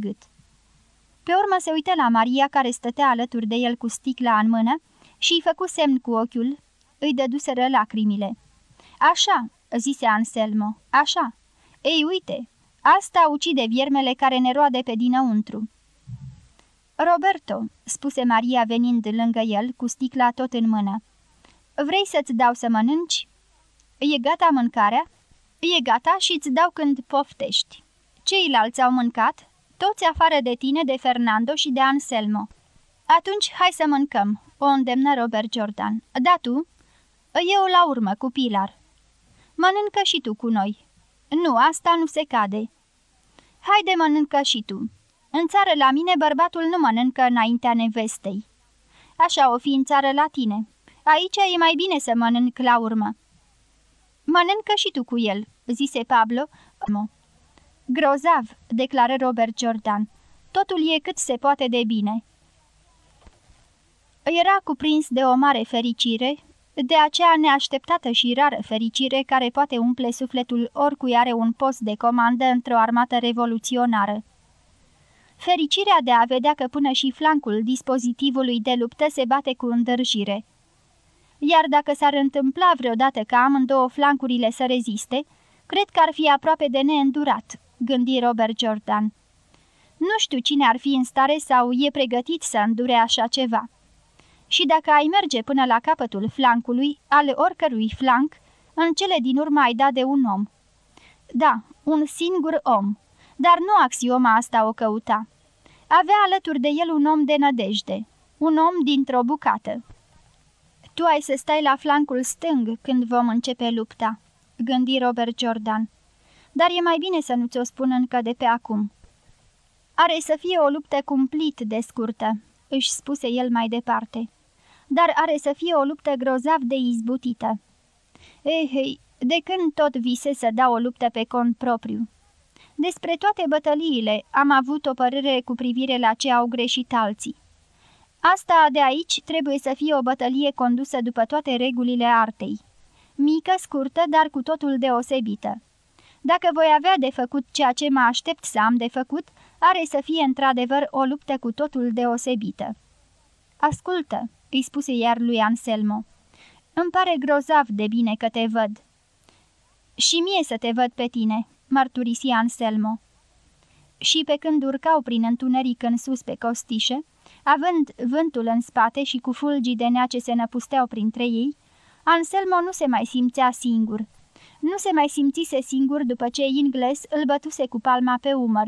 gât. Pe urmă se uită la Maria care stătea alături de el cu sticla în mână și îi făcu semn cu ochiul, îi dăduseră lacrimile. Așa, zise Anselmo, așa. Ei, uite, asta ucide viermele care ne roade pe dinăuntru. Roberto, spuse Maria venind lângă el, cu sticla tot în mână, vrei să-ți dau să mănânci? E gata mâncarea? E gata și îți dau când poftești. Ceilalți au mâncat, toți afară de tine, de Fernando și de Anselmo. Atunci hai să mâncăm, o îndemnă Robert Jordan. Da tu? Eu la urmă, cu Pilar. Mănâncă și tu cu noi. Nu, asta nu se cade. Haide, mănâncă și tu. În țară la mine bărbatul nu mănâncă înaintea nevestei. Așa o fi în țară la tine. Aici e mai bine să mănânc la urmă. Mănâncă și tu cu el, zise Pablo. Grozav, declară Robert Jordan. Totul e cât se poate de bine. Era cuprins de o mare fericire, de aceea neașteptată și rară fericire care poate umple sufletul oricui are un post de comandă într-o armată revoluționară. Fericirea de a vedea că până și flancul dispozitivului de luptă se bate cu îndârjire. Iar dacă s-ar întâmpla vreodată ca amândouă flancurile să reziste, cred că ar fi aproape de neîndurat, gândi Robert Jordan. Nu știu cine ar fi în stare sau e pregătit să îndure așa ceva. Și dacă ai merge până la capătul flancului, al oricărui flanc, în cele din urmă ai dat de un om. Da, un singur om, dar nu axioma asta o căuta. Avea alături de el un om de nădejde, un om dintr-o bucată. Tu ai să stai la flancul stâng când vom începe lupta, gândi Robert Jordan. Dar e mai bine să nu ți-o spun încă de pe acum. Are să fie o luptă cumplit de scurtă, își spuse el mai departe. Dar are să fie o luptă grozav de izbutită. Ehei, de când tot vise să dau o luptă pe cont propriu? Despre toate bătăliile am avut o părere cu privire la ce au greșit alții. Asta de aici trebuie să fie o bătălie condusă după toate regulile artei. Mică, scurtă, dar cu totul deosebită. Dacă voi avea de făcut ceea ce mă aștept să am de făcut, are să fie într-adevăr o luptă cu totul deosebită. Ascultă, îi spuse iar lui Anselmo. Îmi pare grozav de bine că te văd. Și mie să te văd pe tine, mărturisi Anselmo. Și pe când urcau prin întuneric în sus pe costișe, având vântul în spate și cu fulgii de nea ce se năpusteau printre ei, Anselmo nu se mai simțea singur. Nu se mai simțise singur după ce Ingles îl bătuse cu palma pe umăr.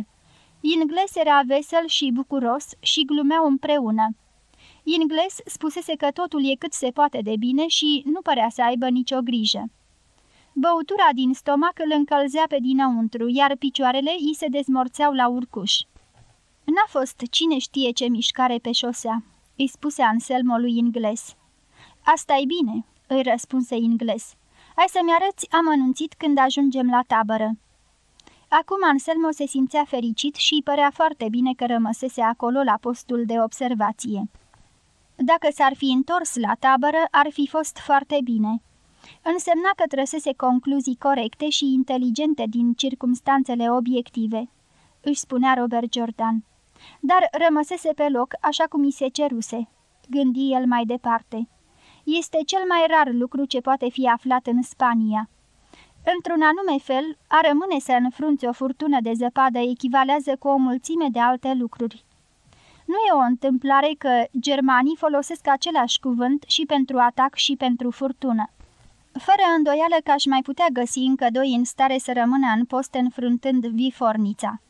Ingles era vesel și bucuros și glumeau împreună. Ingles spusese că totul e cât se poate de bine și nu părea să aibă nicio grijă. Băutura din stomac îl încălzea pe dinăuntru, iar picioarele îi se dezmorțeau la urcuș. N-a fost cine știe ce mișcare pe șosea, îi spuse Anselmo lui Ingles. asta e bine, îi răspunse Ingles. Hai să-mi arăți amănunțit când ajungem la tabără. Acum Anselmo se simțea fericit și îi părea foarte bine că rămăsese acolo la postul de observație. Dacă s-ar fi întors la tabără, ar fi fost foarte bine. Însemna că trăsese concluzii corecte și inteligente din circumstanțele obiective, își spunea Robert Jordan. Dar rămăsese pe loc așa cum i se ceruse, gândi el mai departe. Este cel mai rar lucru ce poate fi aflat în Spania. Într-un anume fel, a rămâne să înfrunți o furtună de zăpadă echivalează cu o mulțime de alte lucruri. Nu e o întâmplare că germanii folosesc același cuvânt și pentru atac și pentru furtună. Fără îndoială că aș mai putea găsi încă doi în stare să rămână în post înfruntând vifornița.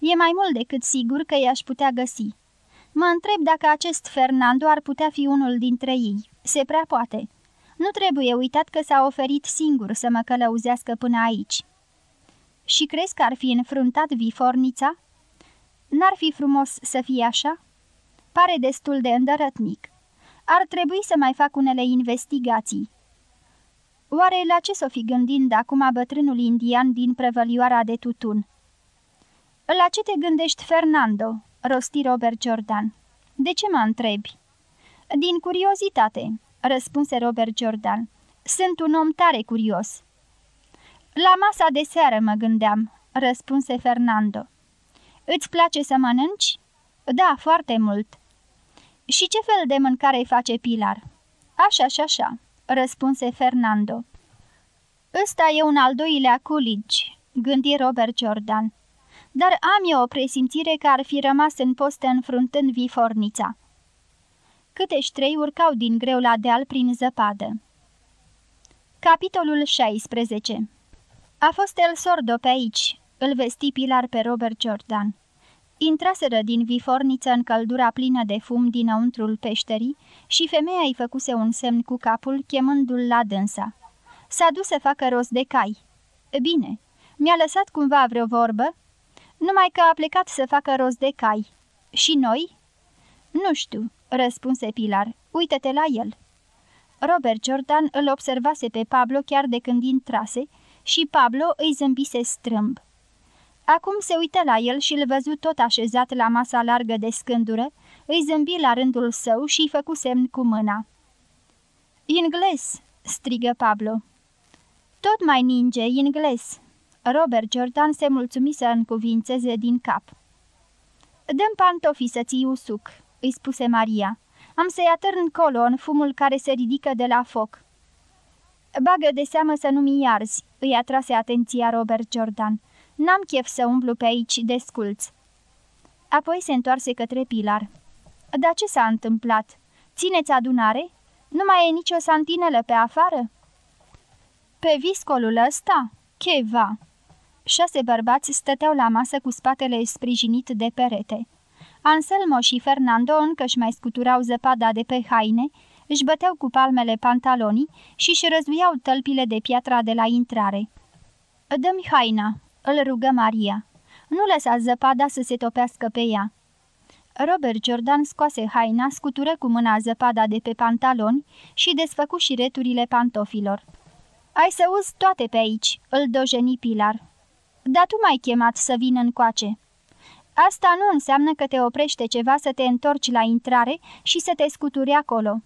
E mai mult decât sigur că i-aș putea găsi. Mă întreb dacă acest Fernando ar putea fi unul dintre ei. Se prea poate. Nu trebuie uitat că s-a oferit singur să mă călăuzească până aici. Și crezi că ar fi înfruntat vifornița? N-ar fi frumos să fie așa? Pare destul de îndărătnic. Ar trebui să mai fac unele investigații. Oare la ce s-o fi gândind acum bătrânul indian din prăvălioara de tutun? La ce te gândești, Fernando?" rosti Robert Jordan. De ce mă întrebi?" Din curiozitate," răspunse Robert Jordan. Sunt un om tare curios." La masa de seară mă gândeam," răspunse Fernando. Îți place să mănânci?" Da, foarte mult." Și ce fel de mâncare face Pilar?" Așa și așa," răspunse Fernando. Ăsta e un al doilea culigi," gândi Robert Jordan. Dar am eu o presimțire că ar fi rămas în poste înfruntând vifornița. Câtești ștrei urcau din greu la deal prin zăpadă. Capitolul 16 A fost el sordo pe aici, îl vesti Pilar pe Robert Jordan. Intraseră din viforniță în căldura plină de fum dinăuntrul peșterii și femeia îi făcuse un semn cu capul, chemându-l la dânsa. S-a dus să facă rost de cai. Bine, mi-a lăsat cumva vreo vorbă? Numai că a plecat să facă rost de cai. Și noi? Nu știu, răspunse Pilar. Uită-te la el. Robert Jordan îl observase pe Pablo chiar de când intrase și Pablo îi zâmbise strâmb. Acum se uită la el și îl văzut tot așezat la masa largă de scândură, îi zâmbi la rândul său și îi făcu semn cu mâna. Ingles!" strigă Pablo. Tot mai ninge, ingles!" Robert Jordan se mulțumi să încuvințeze din cap. Dăm pantofii să ții usuc," îi spuse Maria. Am să-i atârn colo în fumul care se ridică de la foc." Bagă de seamă să nu-mi iarzi," îi atrase atenția Robert Jordan. N-am chef să umblu pe aici desculț." Apoi se întoarse către Pilar. Dar ce s-a întâmplat? Țineți adunare? Nu mai e nicio santinelă pe afară?" Pe viscolul ăsta? Cheva!" Șase bărbați stăteau la masă cu spatele sprijinit de perete. Anselmo și Fernando încă își mai scuturau zăpada de pe haine, își băteau cu palmele pantalonii și își răzuiau tălpile de piatra de la intrare. Dă-mi haina," îl rugă Maria. Nu lăsa zăpada să se topească pe ea." Robert Jordan scoase haina, scutură cu mâna zăpada de pe pantaloni și desfăcu și returile pantofilor. Ai să uzi toate pe aici," îl dojeni Pilar. Dar tu m-ai chemat să vin încoace." Asta nu înseamnă că te oprește ceva să te întorci la intrare și să te scuturi acolo."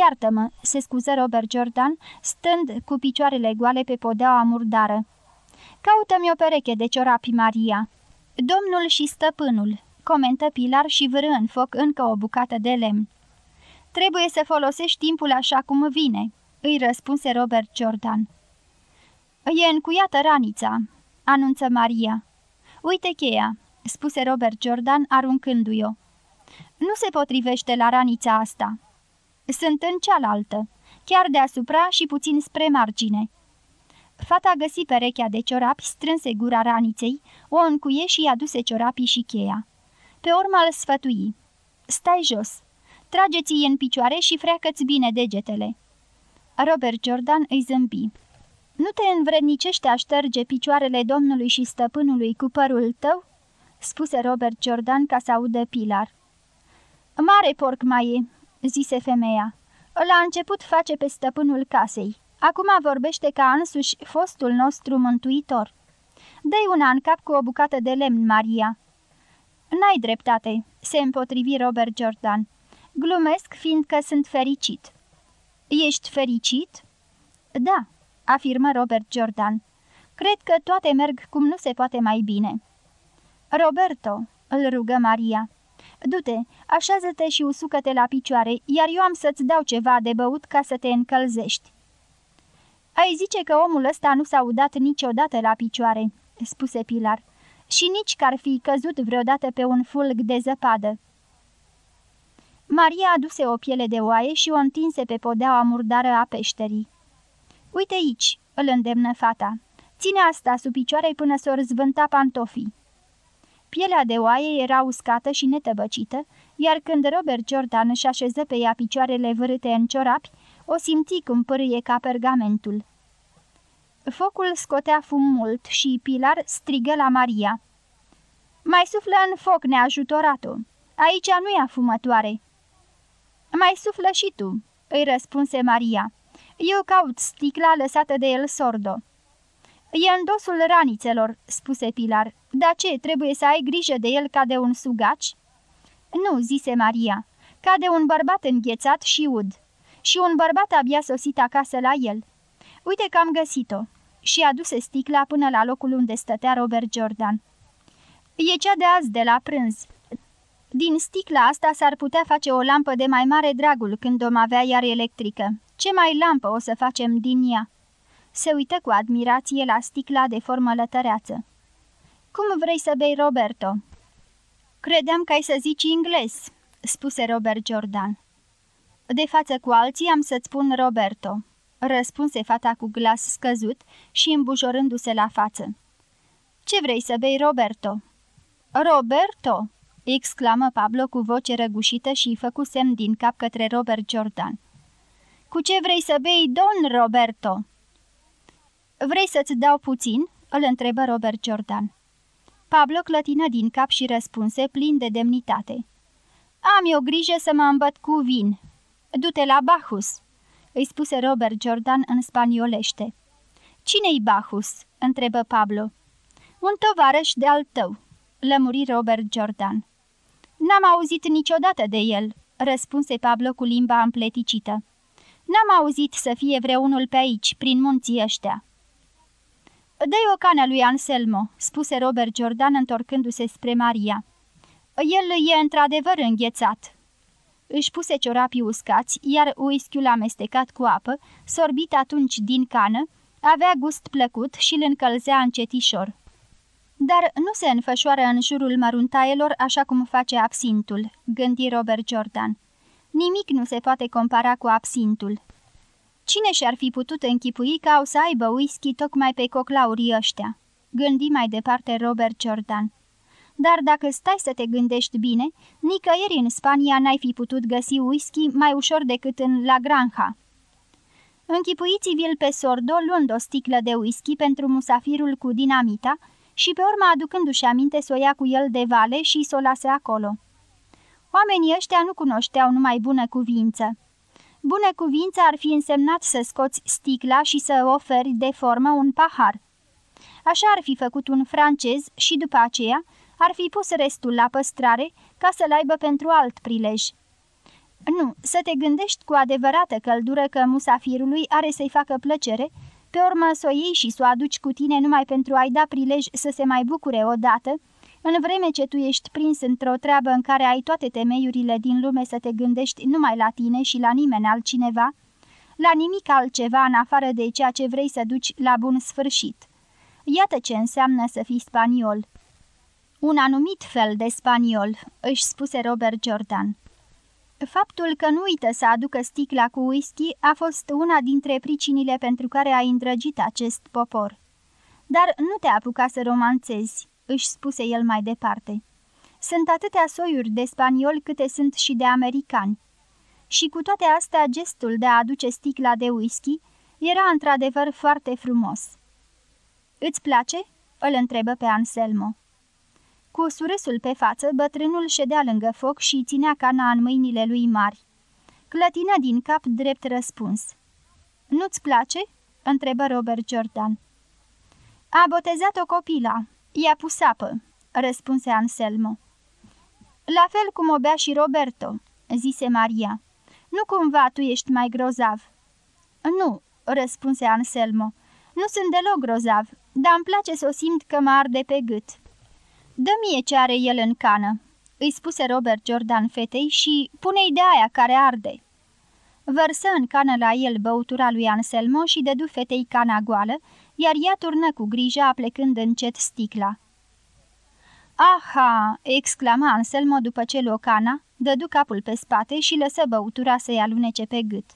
Iartă-mă," se scuză Robert Jordan, stând cu picioarele goale pe podeaua murdară. Caută-mi o pereche de ciorapi, Maria." Domnul și stăpânul," comentă Pilar și vârâ în foc încă o bucată de lemn. Trebuie să folosești timpul așa cum vine," îi răspunse Robert Jordan. E încuiată ranița," anunță Maria. Uite cheia," spuse Robert Jordan aruncându-i-o. Nu se potrivește la ranița asta." Sunt în cealaltă, chiar deasupra și puțin spre margine." Fata găsi perechea de ciorapi, strânse gura raniței, o încuie și aduse ciorapii și cheia. Pe urmă îl sfătui. Stai jos, trageți-i în picioare și freacă-ți bine degetele." Robert Jordan îi zâmbi. Nu te învrednicește a șterge picioarele domnului și stăpânului cu părul tău?" Spuse Robert Jordan ca să audă Pilar. Mare porc mai e," zise femeia. La început face pe stăpânul casei. Acum vorbește ca însuși fostul nostru mântuitor. Dă-i una în cap cu o bucată de lemn, Maria." N-ai dreptate," se împotrivi Robert Jordan. Glumesc fiindcă sunt fericit." Ești fericit?" Da," afirmă Robert Jordan. Cred că toate merg cum nu se poate mai bine." Roberto," îl rugă Maria. Du-te, așează-te și usucă-te la picioare, iar eu am să-ți dau ceva de băut ca să te încălzești." Ai zice că omul ăsta nu s-a udat niciodată la picioare," spuse Pilar, și nici că ar fi căzut vreodată pe un fulg de zăpadă." Maria aduse o piele de oaie și o întinse pe podeaua murdară a peșterii. Uite aici," îl îndemnă fata. Ține asta sub picioare până s-o zvânta pantofii." Pielea de oaie era uscată și netăbăcită, iar când Robert Jordan își așeză pe ea picioarele vârâte în ciorapi, o simți cum pârâie ca pergamentul. Focul scotea fum mult și Pilar strigă la Maria. Mai suflă în foc, neajutoratul. Aici nu e afumătoare." Mai suflă și tu," îi răspunse Maria. Eu caut sticla lăsată de el sordo." E în dosul ranițelor," spuse Pilar. Da ce, trebuie să ai grijă de el ca de un sugaci?" Nu," zise Maria, ca de un bărbat înghețat și ud. Și un bărbat abia sosit acasă la el. Uite că am găsit-o." Și aduse sticla până la locul unde stătea Robert Jordan. E cea de azi de la prânz. Din sticla asta s-ar putea face o lampă de mai mare dragul când om avea iar electrică. Ce mai lampă o să facem din ea?" Se uită cu admirație la sticla de formă lătăreață. Cum vrei să bei, Roberto?" Credeam că ai să zici ingles," spuse Robert Jordan. De față cu alții am să-ți spun Roberto," răspunse fata cu glas scăzut și îmbujorându-se la față. Ce vrei să bei, Roberto?" Roberto!" exclamă Pablo cu voce răgușită și îi făcu semn din cap către Robert Jordan. Cu ce vrei să bei, don Roberto?" Vrei să-ți dau puțin?" îl întrebă Robert Jordan. Pablo clătină din cap și răspunse plin de demnitate. Am eu grijă să mă îmbăt cu vin. Du-te la Bacchus!" îi spuse Robert Jordan în spaniolește. Cine-i Bacchus?" întrebă Pablo. Un tovarăș de-al tău," lămuri Robert Jordan. N-am auzit niciodată de el," răspunse Pablo cu limba împleticită. N-am auzit să fie vreunul pe aici, prin munții ăștia." Dă-i o cană lui Anselmo," spuse Robert Jordan întorcându-se spre Maria. El e într-adevăr înghețat." Își puse ciorapii uscați, iar whisky-ul amestecat cu apă, sorbit atunci din cană, avea gust plăcut și îl încălzea încetișor. Dar nu se înfășoară în jurul măruntaielor așa cum face absintul, gândi Robert Jordan. Nimic nu se poate compara cu absintul. Cine și-ar fi putut închipui ca o să aibă whisky tocmai pe coclaurii ăștia? Gândi mai departe Robert Jordan. Dar dacă stai să te gândești bine, nicăieri în Spania n-ai fi putut găsi whisky mai ușor decât în La Granja. Închipuiți-vi-l pe sordo luând o sticlă de whisky pentru musafirul cu dinamita și pe urmă aducându-și aminte să o ia cu el de vale și să o lase acolo. Oamenii ăștia nu cunoșteau numai bună cuvință. Bună cuvință ar fi însemnat să scoți sticla și să oferi de formă un pahar. Așa ar fi făcut un francez și după aceea ar fi pus restul la păstrare ca să-l aibă pentru alt prilej. Nu, să te gândești cu adevărată căldură că musafirului are să-i facă plăcere, pe urmă să o iei și să o aduci cu tine numai pentru a-i da prilej să se mai bucure odată, în vreme ce tu ești prins într-o treabă în care ai toate temeiurile din lume să te gândești numai la tine și la nimeni altcineva, la nimic altceva în afară de ceea ce vrei să duci la bun sfârșit. Iată ce înseamnă să fii spaniol. Un anumit fel de spaniol, își spuse Robert Jordan. Faptul că nu uită să aducă sticla cu whisky a fost una dintre pricinile pentru care a îndrăgit acest popor. Dar nu te apuca să romanțezi, își spuse el mai departe. Sunt atâtea soiuri de spanioli câte sunt și de americani. Și cu toate astea, gestul de a aduce sticla de whisky era într-adevăr foarte frumos. Îți place?" îl întrebă pe Anselmo. Cu surâsul pe față, bătrânul ședea lângă foc și ținea cana în mâinile lui mari. Clătină din cap drept răspuns. Nu-ți place?" întrebă Robert Jordan. A botezat-o copila. I-a pus apă," răspunse Anselmo. La fel cum o bea și Roberto," zise Maria. Nu cumva tu ești mai grozav?" Nu," răspunse Anselmo. Nu sunt deloc grozav, dar îmi place să o simt că mă arde pe gât." Dă mie ce are el în cană," îi spuse Robert Jordan fetei și pune-i de aia care arde." Vărsă în cană la el băutura lui Anselmo și dădu fetei cana goală, iar ea turnă cu grijă aplecând încet sticla. Aha!" exclama Anselmo după ce luă cana, dădu capul pe spate și lăsă băutura să-i alunece pe gât.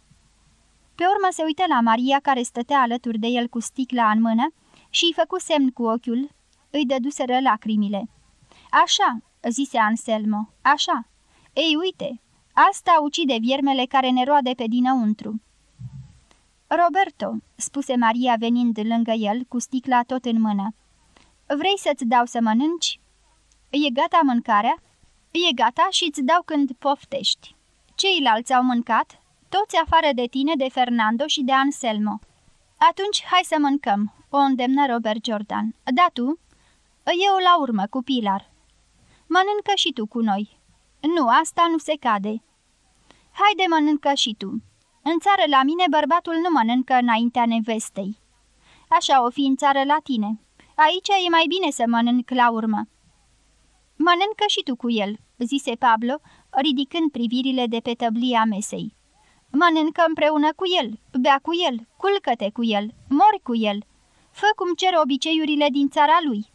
Pe urmă se uită la Maria care stătea alături de el cu sticla în mână și îi făcu semn cu ochiul îi dăduseră lacrimile. Așa, zise Anselmo, așa. Ei, uite, asta ucide viermele care ne roade pe dinăuntru. Roberto, spuse Maria venind lângă el, cu sticla tot în mână. Vrei să-ți dau să mănânci? E gata mâncarea? E gata și îți dau când poftești. Ceilalți au mâncat, toți afară de tine, de Fernando și de Anselmo. Atunci hai să mâncăm, o îndemnă Robert Jordan. Da tu? Eu la urmă cu Pilar. Mănâncă și tu cu noi. Nu, asta nu se cade. Haide mănâncă și tu. În țară la mine bărbatul nu mănâncă înaintea nevestei. Așa o fi în țară la tine. Aici e mai bine să mănânc la urmă. Mănâncă și tu cu el," zise Pablo, ridicând privirile de pe tăblia mesei. Mănâncă împreună cu el, bea cu el, culcă-te cu el, mori cu el. Fă cum cer obiceiurile din țara lui."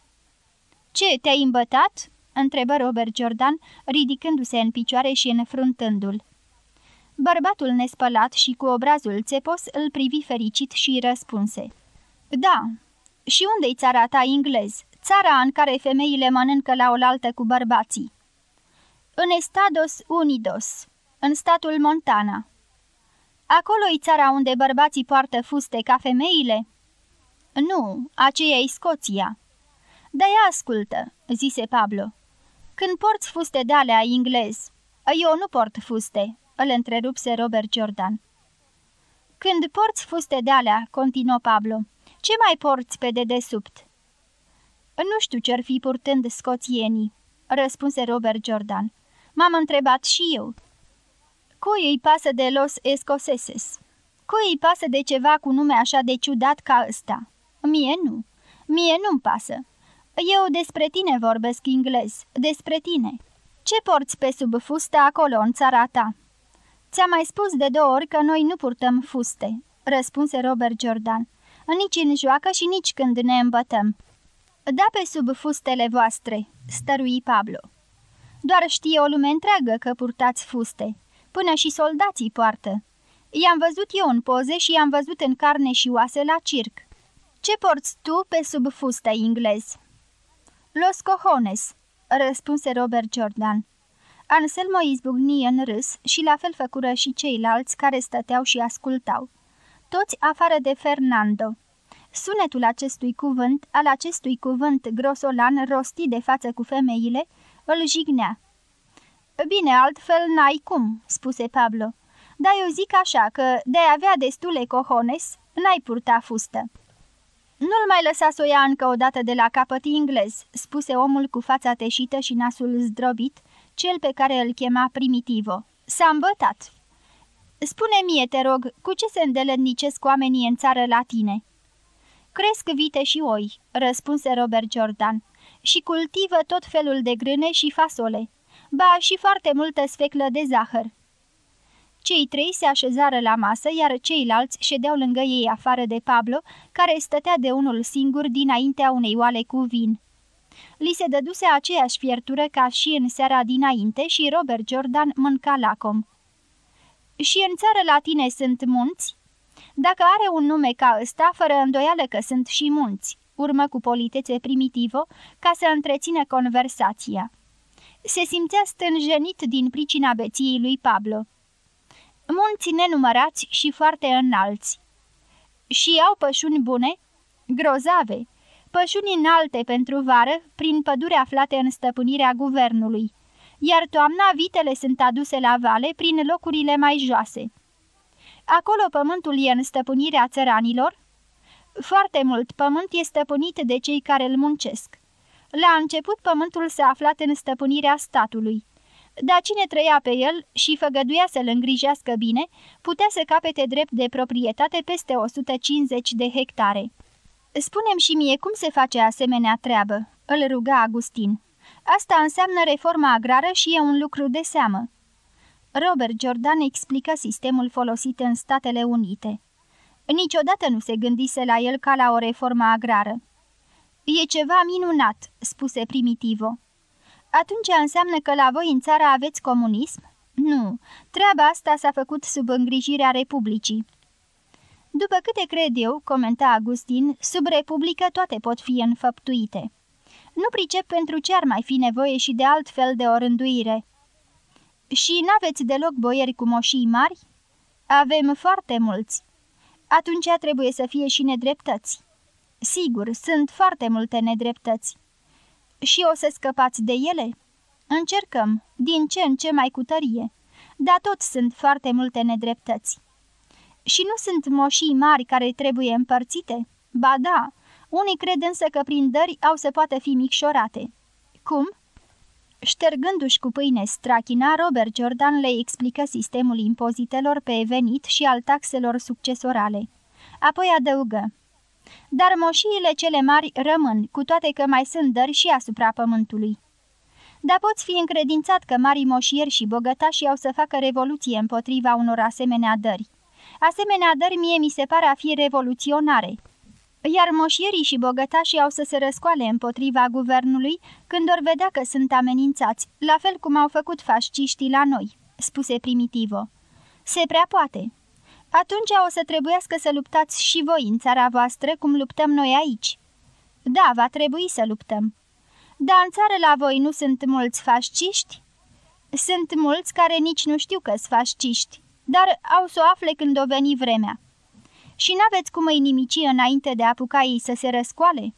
Ce, te-ai îmbătat?" întrebă Robert Jordan, ridicându-se în picioare și înfruntându-l. Bărbatul nespălat și cu obrazul țepos îl privi fericit și răspunse. Da, și unde-i țara ta englez? Țara în care femeile mănâncă la oaltă cu bărbații. În Estados Unidos, în statul Montana. Acolo-i țara unde bărbații poartă fuste ca femeile? Nu, aceea e Scoția. Da, ia ascultă, zise Pablo. Când porți fuste de alea englez, eu nu port fuste, îl întrerupse Robert Jordan. Când porți fuste de alea, continuă Pablo, ce mai porți pe dedesubt? Nu știu ce-ar fi purtând scoțienii, răspunse Robert Jordan. M-am întrebat și eu. Cui îi pasă de los escoseses? Cui îi pasă de ceva cu nume așa de ciudat ca ăsta? Mie nu. Mie nu-mi pasă. Eu despre tine vorbesc englez, despre tine. Ce porți pe sub fustă acolo, în țara ta?" Ți-am mai spus de două ori că noi nu purtăm fuste," răspunse Robert Jordan. Nici în joacă și nici când ne îmbătăm." Da pe sub fustele voastre," stărui Pablo. Doar știe o lume întreagă că purtați fuste. Până și soldații poartă. I-am văzut eu în poze și i-am văzut în carne și oase la circ. Ce porți tu pe sub fustă englez?" Los cojones," răspunse Robert Jordan. Anselmo izbucni în râs și la fel făcură și ceilalți care stăteau și ascultau. Toți afară de Fernando. Sunetul acestui cuvânt, al acestui cuvânt grosolan rostit de față cu femeile, îl jignea. Bine, altfel n-ai cum," spuse Pablo. Dar eu zic așa că, de a avea destule cojones, n-ai purta fustă." Nu-l mai lăsa să o ia încă o dată de la capăt englez," spuse omul cu fața teșită și nasul zdrobit, cel pe care îl chema Primitivo. S-a îmbătat." Spune mie, te rog, cu ce se îndeletnicesc oamenii în țară la tine?" Cresc vite și oi," răspunse Robert Jordan, și cultivă tot felul de grâne și fasole, ba și foarte multă sfeclă de zahăr." Cei trei se așezară la masă, iar ceilalți ședeau lângă ei afară de Pablo, care stătea de unul singur dinaintea unei oale cu vin. Li se dăduse aceeași fiertură ca și în seara dinainte și Robert Jordan mânca lacom. Și în țară la tine sunt munți?" Dacă are un nume ca ăsta, fără îndoială că sunt și munți," urmă cu politețe primitivă, ca să întrețină conversația. Se simțea stânjenit din pricina beției lui Pablo. Munți nenumărați și foarte înalți. Și au pășuni bune? Grozave! Pășuni înalte pentru vară, prin pădure aflate în stăpânirea guvernului, iar toamna vitele sunt aduse la vale prin locurile mai joase. Acolo pământul e în stăpânirea țăranilor? Foarte mult pământ e stăpânit de cei care îl muncesc. La început pământul s-a aflat în stăpânirea statului, dar cine trăia pe el și făgăduia să-l îngrijească bine, putea să capete drept de proprietate peste 150 de hectare. Spunem și mie cum se face asemenea treabă," îl ruga Agustin. Asta înseamnă reforma agrară și e un lucru de seamă." Robert Jordan explică sistemul folosit în Statele Unite. Niciodată nu se gândise la el ca la o reformă agrară. E ceva minunat," spuse Primitivo. Atunci înseamnă că la voi în țară aveți comunism?" Nu, treaba asta s-a făcut sub îngrijirea Republicii." După câte cred eu," comenta Agustin, sub Republică toate pot fi înfăptuite. Nu pricep pentru ce ar mai fi nevoie și de alt fel de o rânduire." Și n-aveți deloc boieri cu moșii mari?" Avem foarte mulți." Atunci trebuie să fie și nedreptăți." Sigur, sunt foarte multe nedreptăți." Și o să scăpați de ele?" Încercăm, din ce în ce mai cu tărie, dar tot sunt foarte multe nedreptăți." Și nu sunt moșii mari care trebuie împărțite?" Ba da, unii cred însă că prin dări au să poată fi micșorate." Cum?" Ștergându-și cu pâine strachina, Robert Jordan le explică sistemul impozitelor pe venit și al taxelor succesorale. Apoi adăugă. Dar moșiile cele mari rămân, cu toate că mai sunt dări și asupra pământului. Dar poți fi încredințat că mari moșieri și bogătași au să facă revoluție împotriva unor asemenea dări. Asemenea dări mie mi se pare a fi revoluționare. Iar moșierii și bogătașii au să se răscoale împotriva guvernului când or vedea că sunt amenințați, la fel cum au făcut fasciștii la noi, spuse Primitivo. Se prea poate. Atunci o să trebuiască să luptați și voi în țara voastră cum luptăm noi aici. Da, va trebui să luptăm. Dar în țară la voi nu sunt mulți fasciști? Sunt mulți care nici nu știu că sunt fasciști, dar au să o afle când o veni vremea. Și n-aveți cum îi nimici înainte de a apuca ei să se răscoale?"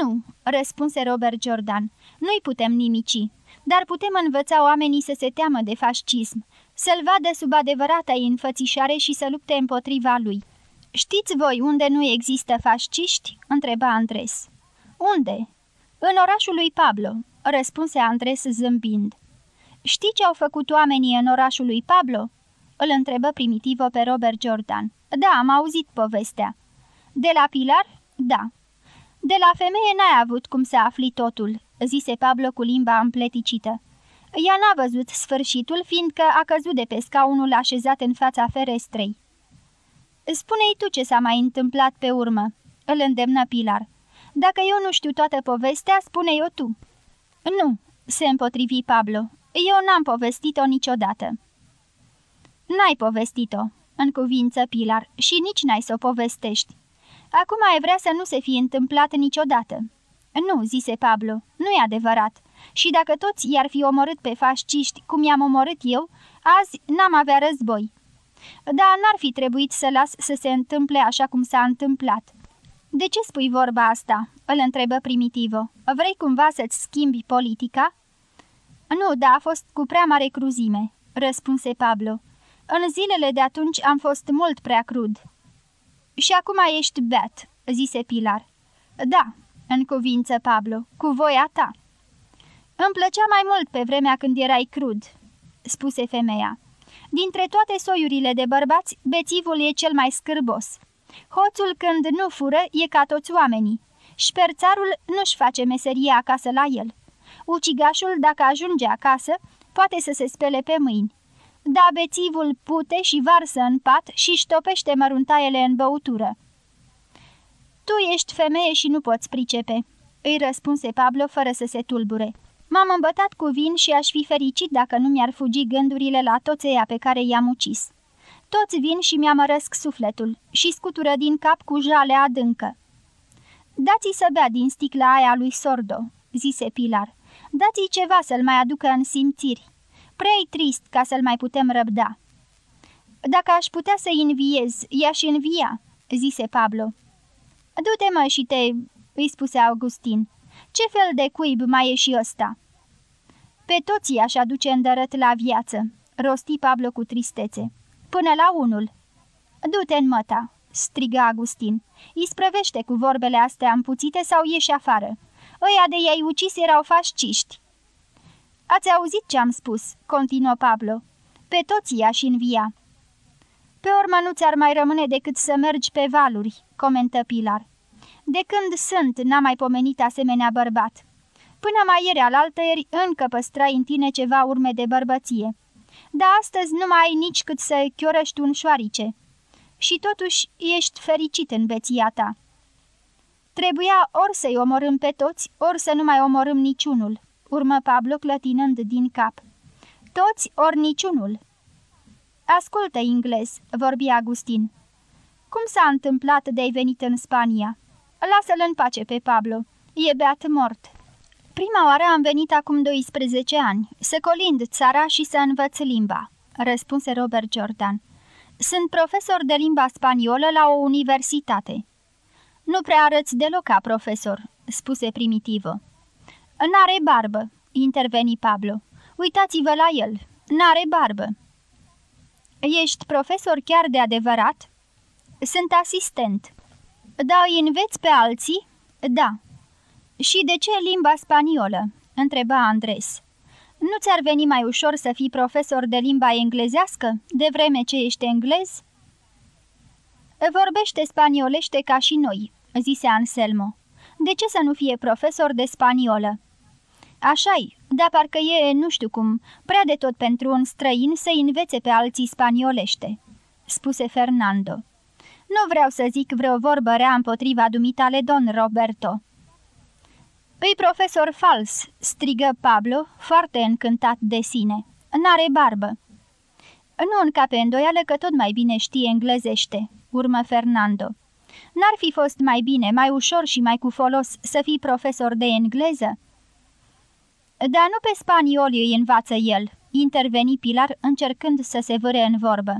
Nu," răspunse Robert Jordan, nu-i putem nimici, dar putem învăța oamenii să se teamă de fascism, să-l vadă sub adevărata înfățișare și să lupte împotriva lui." Știți voi unde nu există fasciști?" întreba Andres. Unde?" În orașul lui Pablo," răspunse Andres zâmbind. Știi ce au făcut oamenii în orașul lui Pablo?" Îl întrebă primitivă pe Robert Jordan. Da, am auzit povestea." De la Pilar?" Da." De la femeie n-ai avut cum să afli totul," zise Pablo cu limba împleticită. Ea n-a văzut sfârșitul, fiindcă a căzut de pe scaunul așezat în fața ferestrei. Spune-i tu ce s-a mai întâmplat pe urmă," îl îndemnă Pilar. Dacă eu nu știu toată povestea, spune-i-o tu." Nu," se împotrivi Pablo. Eu n-am povestit-o niciodată." N-ai povestit-o," în cuvință Pilar, și nici n-ai să o povestești. Acum ai vrea să nu se fie întâmplat niciodată." Nu," zise Pablo, nu e adevărat. Și dacă toți i-ar fi omorât pe fasciști cum i-am omorât eu, azi n-am avea război." Dar n-ar fi trebuit să las să se întâmple așa cum s-a întâmplat. De ce spui vorba asta?" îl întrebă Primitivo. Vrei cumva să-ți schimbi politica?" Nu, da, a fost cu prea mare cruzime," răspunse Pablo. În zilele de atunci am fost mult prea crud." Și acum ești beat," zise Pilar. Da," în cuvință Pablo, cu voia ta." Îmi plăcea mai mult pe vremea când erai crud," spuse femeia. Dintre toate soiurile de bărbați, bețivul e cel mai scârbos." Hoțul când nu fură e ca toți oamenii. Șperțarul nu-și face meseria acasă la el. Ucigașul, dacă ajunge acasă, poate să se spele pe mâini. Da bețivul pute și varsă în pat și ștopește măruntaiele în băutură. Tu ești femeie și nu poți pricepe," îi răspunse Pablo fără să se tulbure. M-am îmbătat cu vin și aș fi fericit dacă nu mi-ar fugi gândurile la toți ea pe care i-am ucis. Toți vin și mi-amărăsc sufletul și scutură din cap cu jale adâncă. Dați-i să bea din sticla aia lui Sordo," zise Pilar. Dați-i ceva să-l mai aducă în simțiri. Prea trist ca să-l mai putem răbda." Dacă aș putea să-i înviez, i-aș învia," zise Pablo. Du-te mă și te..." îi spuse Augustin. Ce fel de cuib mai e și ăsta?" Pe toți i-aș aduce îndărăt la viață," rosti Pablo cu tristețe până la unul. Du-te în măta!" strigă Agustin. Isprăvește cu vorbele astea împuțite sau ieși afară. Ăia de ei ucis erau fasciști." Ați auzit ce am spus?" continuă Pablo. Pe toți i-aș învia." Pe urmă nu ți-ar mai rămâne decât să mergi pe valuri," comentă Pilar. De când sunt, n-am mai pomenit asemenea bărbat. Până mai ieri alaltăieri încă păstrai în tine ceva urme de bărbăție dar astăzi nu mai ai nici cât să chiorăști un șoarice. Și totuși ești fericit în beția ta. Trebuia ori să-i omorâm pe toți, ori să nu mai omorâm niciunul, urmă Pablo clătinând din cap. Toți ori niciunul. Ascultă, inglez, vorbi Agustin. Cum s-a întâmplat de-ai venit în Spania? Lasă-l în pace pe Pablo. E beat mort. Prima oară am venit acum 12 ani, să colind țara și să învăț limba, răspunse Robert Jordan. Sunt profesor de limba spaniolă la o universitate. Nu prea arăți deloc ca profesor, spuse primitivă. N-are barbă, interveni Pablo. Uitați-vă la el, n-are barbă. Ești profesor chiar de adevărat? Sunt asistent. Da, îi înveți pe alții? Da. Și de ce limba spaniolă?" întreba Andres. Nu ți-ar veni mai ușor să fii profesor de limba englezească, de vreme ce ești englez?" Vorbește spaniolește ca și noi," zise Anselmo. De ce să nu fie profesor de spaniolă?" Așa-i, dar parcă e, nu știu cum, prea de tot pentru un străin să învețe pe alții spaniolește," spuse Fernando. Nu vreau să zic vreo vorbă rea împotriva dumitale, don Roberto." Îi profesor fals," strigă Pablo, foarte încântat de sine. N-are barbă." Nu încape îndoială că tot mai bine știe englezește," urmă Fernando. N-ar fi fost mai bine, mai ușor și mai cu folos să fii profesor de engleză?" Dar nu pe spanioli îi învață el," interveni Pilar încercând să se vâre în vorbă.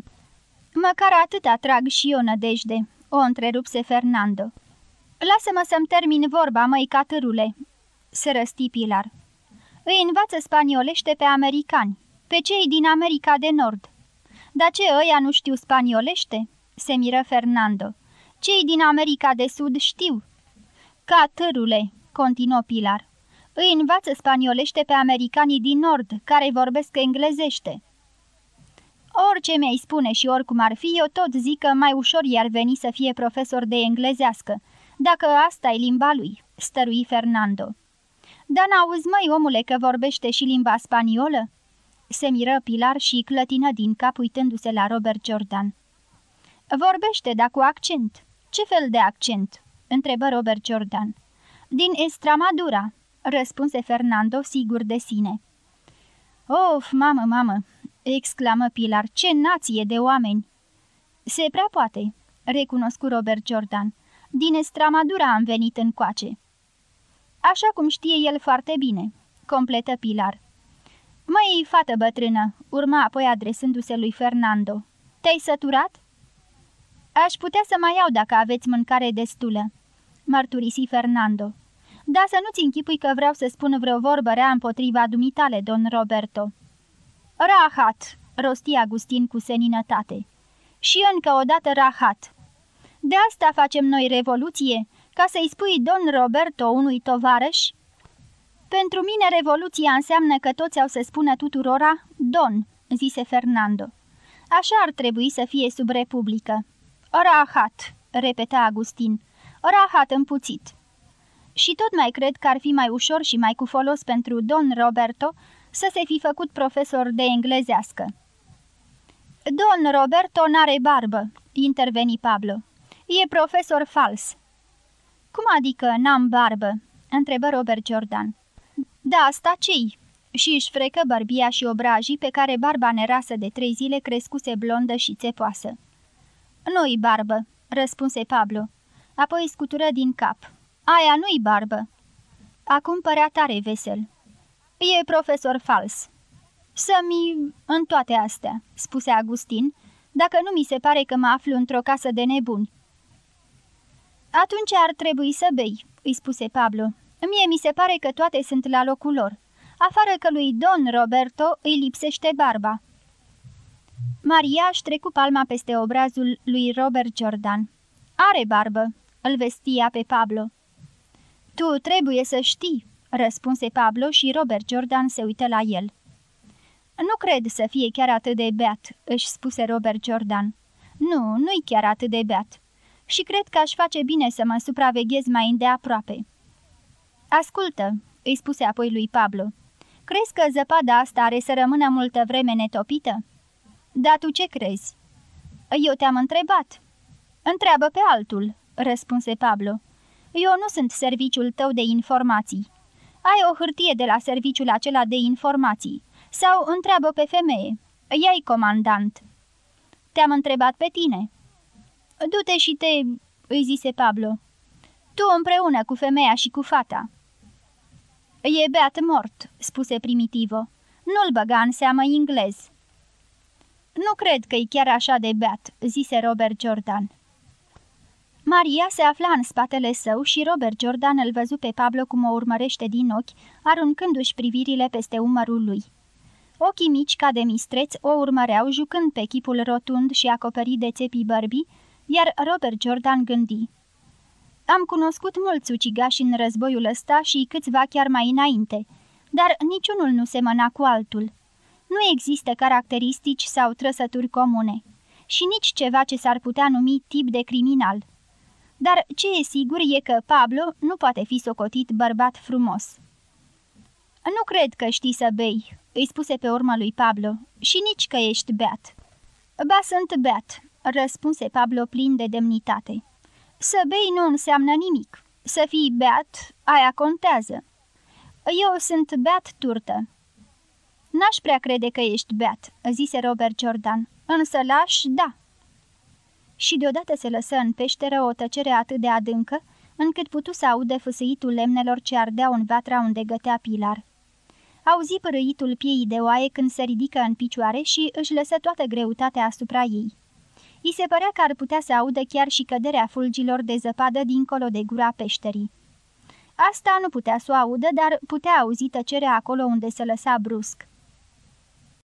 Măcar atât atrag și eu nădejde," o întrerupse Fernando. Lasă-mă să-mi termin vorba, măi, catârule," se răsti Pilar. Îi învață spaniolește pe americani, pe cei din America de Nord." Dar ce ăia nu știu spaniolește?" se miră Fernando. Cei din America de Sud știu." Catârule," continuă Pilar. Îi învață spaniolește pe americanii din Nord, care vorbesc englezește." Orice mi-ai spune și oricum ar fi, eu tot zic că mai ușor i-ar veni să fie profesor de englezească, dacă asta e limba lui," stărui Fernando. Dar n-auzi, măi, omule, că vorbește și limba spaniolă?" Se miră Pilar și clătină din cap uitându-se la Robert Jordan. Vorbește, dar cu accent." Ce fel de accent?" întrebă Robert Jordan. Din Estramadura," răspunse Fernando sigur de sine. Of, mamă, mamă!" exclamă Pilar, ce nație de oameni!" Se prea poate," recunoscu Robert Jordan. Din Estramadura am venit în coace." Așa cum știe el foarte bine," completă Pilar. Măi, fată bătrână," urma apoi adresându-se lui Fernando. Te-ai săturat?" Aș putea să mai iau dacă aveți mâncare destulă," mărturisi Fernando. Da să nu-ți închipui că vreau să spun vreo vorbă rea împotriva dumitale, don Roberto." Rahat!" rosti Agustin cu seninătate. Și încă o dată rahat!" De asta facem noi revoluție, ca să-i spui don Roberto unui tovarăș?" Pentru mine revoluția înseamnă că toți au să spună tuturora don," zise Fernando. Așa ar trebui să fie sub republică." Rahat!" repeta Agustin. Rahat împuțit." Și tot mai cred că ar fi mai ușor și mai cu folos pentru Don Roberto să se fi făcut profesor de englezească. Don Roberto n-are barbă," interveni Pablo. E profesor fals." Cum adică n-am barbă?" întrebă Robert Jordan. Da, asta cei?" Și își frecă barbia și obrajii pe care barba nerasă de trei zile crescuse blondă și țepoasă. Nu-i barbă," răspunse Pablo. Apoi scutură din cap. Aia nu-i barbă." Acum părea tare vesel. E profesor fals." Să-mi... în toate astea," spuse Agustin, dacă nu mi se pare că mă aflu într-o casă de nebuni." Atunci ar trebui să bei," îi spuse Pablo. Mie mi se pare că toate sunt la locul lor, afară că lui Don Roberto îi lipsește barba." Maria își trecu palma peste obrazul lui Robert Jordan. Are barbă," îl vestia pe Pablo. Tu trebuie să știi," răspunse Pablo și Robert Jordan se uită la el. Nu cred să fie chiar atât de beat," își spuse Robert Jordan. Nu, nu-i chiar atât de beat. Și cred că aș face bine să mă supraveghez mai îndeaproape." Ascultă," îi spuse apoi lui Pablo. Crezi că zăpada asta are să rămână multă vreme netopită?" Da, tu ce crezi?" Eu te-am întrebat." Întreabă pe altul," răspunse Pablo. Eu nu sunt serviciul tău de informații. Ai o hârtie de la serviciul acela de informații. Sau întreabă pe femeie. Ea-i comandant." Te-am întrebat pe tine." Du-te și te..." îi zise Pablo. Tu împreună cu femeia și cu fata." E beat mort," spuse Primitivo. Nu-l băga în seamă englez." Nu cred că e chiar așa de beat," zise Robert Jordan. Maria se afla în spatele său și Robert Jordan îl văzu pe Pablo cum o urmărește din ochi, aruncându-și privirile peste umărul lui. Ochii mici ca de mistreți o urmăreau jucând pe chipul rotund și acoperit de țepii bărbii, iar Robert Jordan gândi. Am cunoscut mulți ucigași în războiul ăsta și câțiva chiar mai înainte, dar niciunul nu semăna cu altul. Nu există caracteristici sau trăsături comune și nici ceva ce s-ar putea numi tip de criminal. Dar ce e sigur e că Pablo nu poate fi socotit bărbat frumos. Nu cred că știi să bei," îi spuse pe urmă lui Pablo, și nici că ești beat." Ba, sunt beat," răspunse Pablo plin de demnitate. Să bei nu înseamnă nimic. Să fii beat, aia contează. Eu sunt beat turtă." N-aș prea crede că ești beat," zise Robert Jordan, însă lași, da." Și deodată se lăsă în peșteră o tăcere atât de adâncă, încât putu să audă fâsâitul lemnelor ce ardeau în vatra unde gătea Pilar. Auzi părâitul piei de oaie când se ridică în picioare și își lăsă toată greutatea asupra ei. I se părea că ar putea să audă chiar și căderea fulgilor de zăpadă dincolo de gura peșterii. Asta nu putea să o audă, dar putea auzi tăcerea acolo unde se lăsa brusc.